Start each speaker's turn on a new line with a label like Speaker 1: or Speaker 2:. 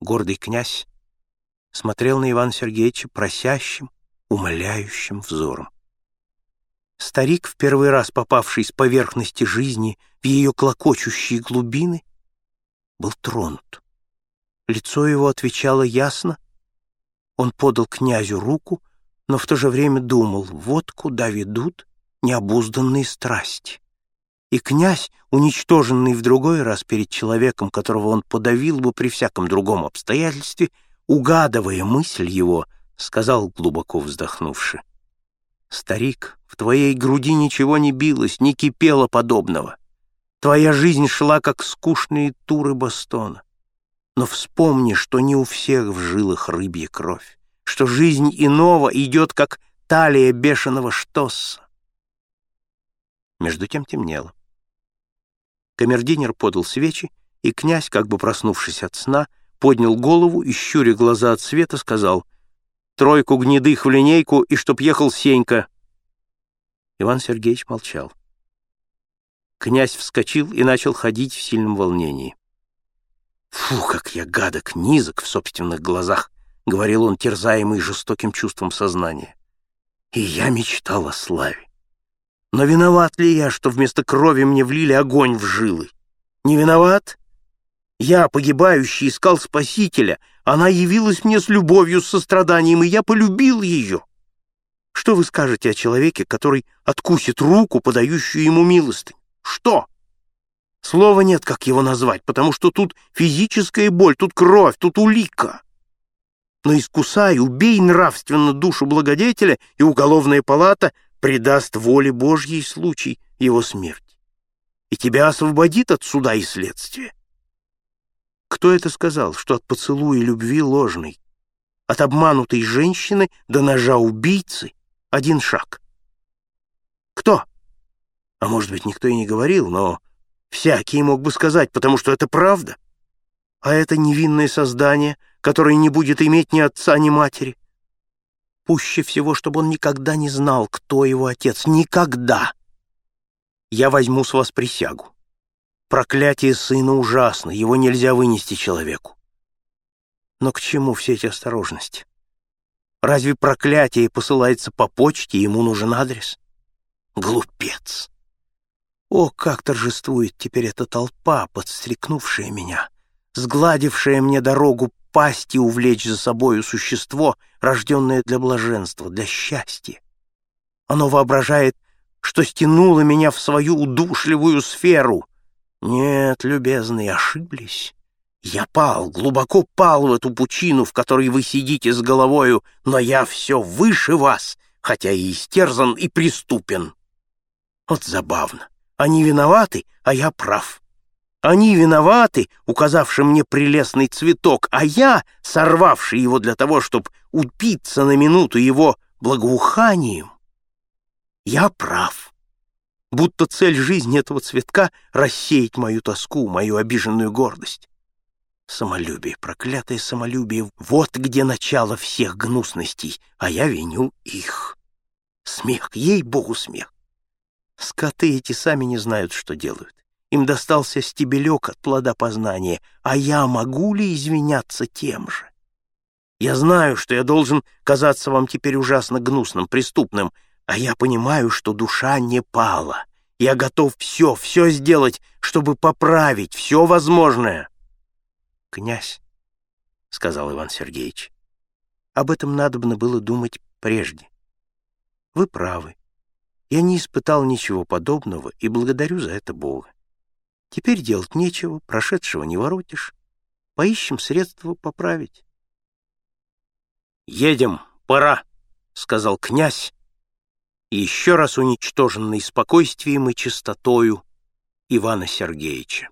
Speaker 1: Гордый князь смотрел на Ивана Сергеевича просящим, умоляющим взором. Старик, в первый раз попавший с поверхности жизни в ее клокочущие глубины, был тронут. Лицо его отвечало ясно. Он подал князю руку, но в то же время думал, вот куда ведут необузданные страсти. И князь, уничтоженный в другой раз перед человеком, которого он подавил бы при всяком другом обстоятельстве, угадывая мысль его, сказал, глубоко вздохнувши, «Старик, в твоей груди ничего не билось, не кипело подобного. Твоя жизнь шла, как скучные туры Бостона. Но вспомни, что не у всех в жилах рыбья кровь, что жизнь иного идет, как талия бешеного штосса. Между тем темнело. Камердинер подал свечи, и князь, как бы проснувшись от сна, поднял голову и, щуря глаза от света, сказал «Тройку гнедых в линейку, и чтоб ехал Сенька». Иван Сергеевич молчал. Князь вскочил и начал ходить в сильном волнении. «Фу, как я гадок, низок в собственных глазах!» — говорил он, терзаемый жестоким чувством сознания. «И я мечтал о славе. Но виноват ли я, что вместо крови мне влили огонь в жилы? Не виноват? Я, погибающий, искал спасителя. Она явилась мне с любовью, с состраданием, и я полюбил ее. Что вы скажете о человеке, который откусит руку, подающую ему милостынь? Что? Слова нет, как его назвать, потому что тут физическая боль, тут кровь, тут улика. Но искусай, убей нравственно душу благодетеля, и уголовная палата предаст воле Божьей случай его смерти. И тебя освободит от суда и следствия. Кто это сказал, что от поцелуя любви ложной, от обманутой женщины до ножа убийцы один шаг? Кто? А может быть, никто и не говорил, но Всякий мог бы сказать, потому что это правда. А это невинное создание, которое не будет иметь ни отца, ни матери. Пуще всего, чтобы он никогда не знал, кто его отец. Никогда. Я возьму с вас присягу. Проклятие сына ужасно, его нельзя вынести человеку. Но к чему все эти осторожности? Разве проклятие посылается по почте, ему нужен адрес? Глупец! О, как торжествует теперь эта толпа, подстрекнувшая меня, сгладившая мне дорогу пасти увлечь за собою существо, рожденное для блаженства, для счастья. Оно воображает, что стянуло меня в свою удушливую сферу. Нет, любезные, ошиблись. Я пал, глубоко пал в эту пучину, в которой вы сидите с головою, но я все выше вас, хотя и истерзан, и преступен. Вот забавно. Они виноваты, а я прав. Они виноваты, указавши мне прелестный цветок, а я, сорвавший его для того, чтобы упиться на минуту его благоуханием, я прав. Будто цель жизни этого цветка — рассеять мою тоску, мою обиженную гордость. Самолюбие, проклятое самолюбие — вот где начало всех гнусностей, а я виню их. Смех, ей-богу, смех. Скоты эти сами не знают, что делают. Им достался стебелек от плода познания, а я могу ли извиняться тем же? Я знаю, что я должен казаться вам теперь ужасно гнусным, преступным, а я понимаю, что душа не пала. Я готов все, все сделать, чтобы поправить все возможное. «Князь», — сказал Иван Сергеевич, — «об этом надобно было думать прежде. Вы правы. Я не испытал ничего подобного и благодарю за это Бога. Теперь делать нечего, прошедшего не воротишь. Поищем средства поправить. «Едем, пора», — сказал князь, и еще раз уничтоженный спокойствием и чистотою Ивана Сергеевича.